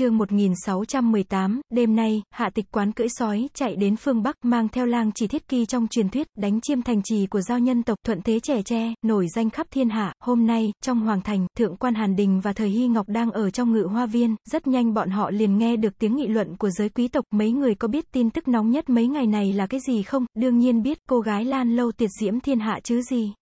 chương 1618, đêm nay, hạ tịch quán cưỡi sói, chạy đến phương Bắc, mang theo lang chỉ thiết kỳ trong truyền thuyết, đánh chiêm thành trì của giao nhân tộc, thuận thế trẻ tre, nổi danh khắp thiên hạ. Hôm nay, trong Hoàng Thành, Thượng quan Hàn Đình và Thời Hy Ngọc đang ở trong ngự hoa viên, rất nhanh bọn họ liền nghe được tiếng nghị luận của giới quý tộc. Mấy người có biết tin tức nóng nhất mấy ngày này là cái gì không? Đương nhiên biết, cô gái Lan Lâu tiệt diễm thiên hạ chứ gì.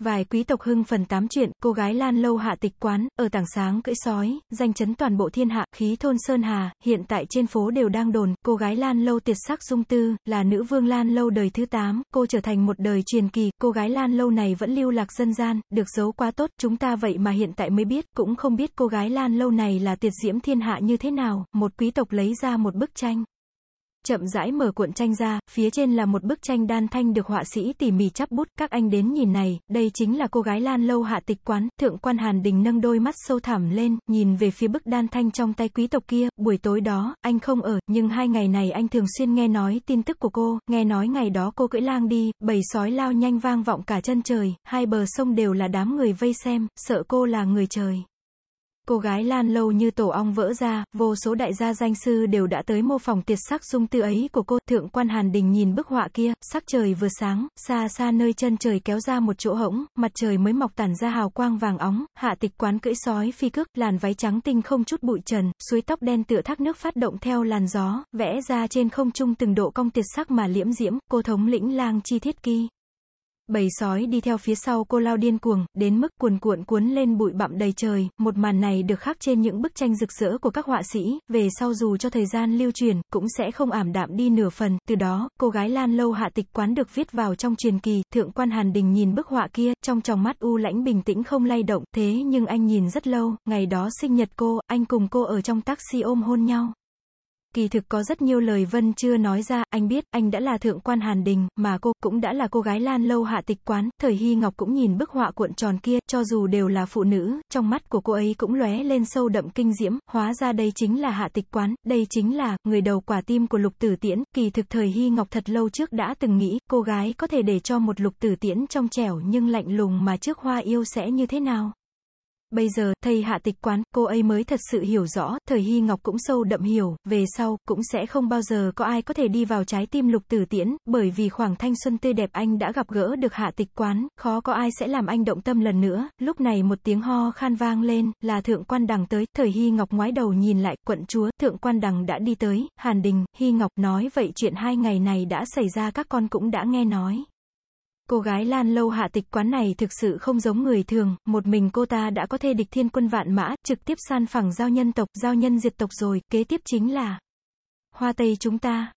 Vài quý tộc hưng phần tám chuyện, cô gái Lan Lâu hạ tịch quán, ở tảng sáng cưỡi sói, danh chấn toàn bộ thiên hạ, khí thôn Sơn Hà, hiện tại trên phố đều đang đồn, cô gái Lan Lâu tiệt sắc dung tư, là nữ vương Lan Lâu đời thứ 8, cô trở thành một đời truyền kỳ, cô gái Lan Lâu này vẫn lưu lạc dân gian, được giấu quá tốt, chúng ta vậy mà hiện tại mới biết, cũng không biết cô gái Lan Lâu này là tiệt diễm thiên hạ như thế nào, một quý tộc lấy ra một bức tranh chậm rãi mở cuộn tranh ra, phía trên là một bức tranh đan thanh được họa sĩ tỉ mỉ chắp bút, các anh đến nhìn này, đây chính là cô gái Lan Lâu hạ tịch quán, thượng quan Hàn Đình nâng đôi mắt sâu thẳm lên, nhìn về phía bức đan thanh trong tay quý tộc kia, buổi tối đó, anh không ở, nhưng hai ngày này anh thường xuyên nghe nói tin tức của cô, nghe nói ngày đó cô cưỡi lang đi, bầy sói lao nhanh vang vọng cả chân trời, hai bờ sông đều là đám người vây xem, sợ cô là người trời. Cô gái Lan lâu như tổ ong vỡ ra, vô số đại gia danh sư đều đã tới mô phỏng tiệt sắc dung tư ấy của cô. Thượng quan Hàn Đình nhìn bức họa kia, sắc trời vừa sáng, xa xa nơi chân trời kéo ra một chỗ hỗng, mặt trời mới mọc tản ra hào quang vàng óng, hạ tịch quán cưỡi sói phi cước, làn váy trắng tinh không chút bụi trần, suối tóc đen tựa thác nước phát động theo làn gió, vẽ ra trên không trung từng độ cong tiệt sắc mà liễm diễm, cô thống lĩnh lang chi thiết kỳ. Bầy sói đi theo phía sau cô lao điên cuồng, đến mức cuồn cuộn cuốn lên bụi bặm đầy trời, một màn này được khắc trên những bức tranh rực rỡ của các họa sĩ, về sau dù cho thời gian lưu truyền, cũng sẽ không ảm đạm đi nửa phần, từ đó, cô gái Lan Lâu hạ tịch quán được viết vào trong truyền kỳ, thượng quan Hàn Đình nhìn bức họa kia, trong tròng mắt u lãnh bình tĩnh không lay động, thế nhưng anh nhìn rất lâu, ngày đó sinh nhật cô, anh cùng cô ở trong taxi ôm hôn nhau. Kỳ thực có rất nhiều lời Vân chưa nói ra, anh biết, anh đã là thượng quan Hàn Đình, mà cô, cũng đã là cô gái Lan Lâu hạ tịch quán, thời Hy Ngọc cũng nhìn bức họa cuộn tròn kia, cho dù đều là phụ nữ, trong mắt của cô ấy cũng lóe lên sâu đậm kinh diễm, hóa ra đây chính là hạ tịch quán, đây chính là, người đầu quả tim của lục tử tiễn, kỳ thực thời Hy Ngọc thật lâu trước đã từng nghĩ, cô gái có thể để cho một lục tử tiễn trong trẻo nhưng lạnh lùng mà trước hoa yêu sẽ như thế nào. Bây giờ, thầy hạ tịch quán, cô ấy mới thật sự hiểu rõ, thời Hy Ngọc cũng sâu đậm hiểu, về sau, cũng sẽ không bao giờ có ai có thể đi vào trái tim lục tử tiễn, bởi vì khoảng thanh xuân tươi đẹp anh đã gặp gỡ được hạ tịch quán, khó có ai sẽ làm anh động tâm lần nữa, lúc này một tiếng ho khan vang lên, là thượng quan đằng tới, thời Hy Ngọc ngoái đầu nhìn lại, quận chúa, thượng quan đằng đã đi tới, Hàn Đình, Hy Ngọc nói vậy chuyện hai ngày này đã xảy ra các con cũng đã nghe nói. Cô gái Lan Lâu hạ tịch quán này thực sự không giống người thường, một mình cô ta đã có thể địch thiên quân vạn mã, trực tiếp san phẳng giao nhân tộc, giao nhân diệt tộc rồi, kế tiếp chính là Hoa Tây chúng ta.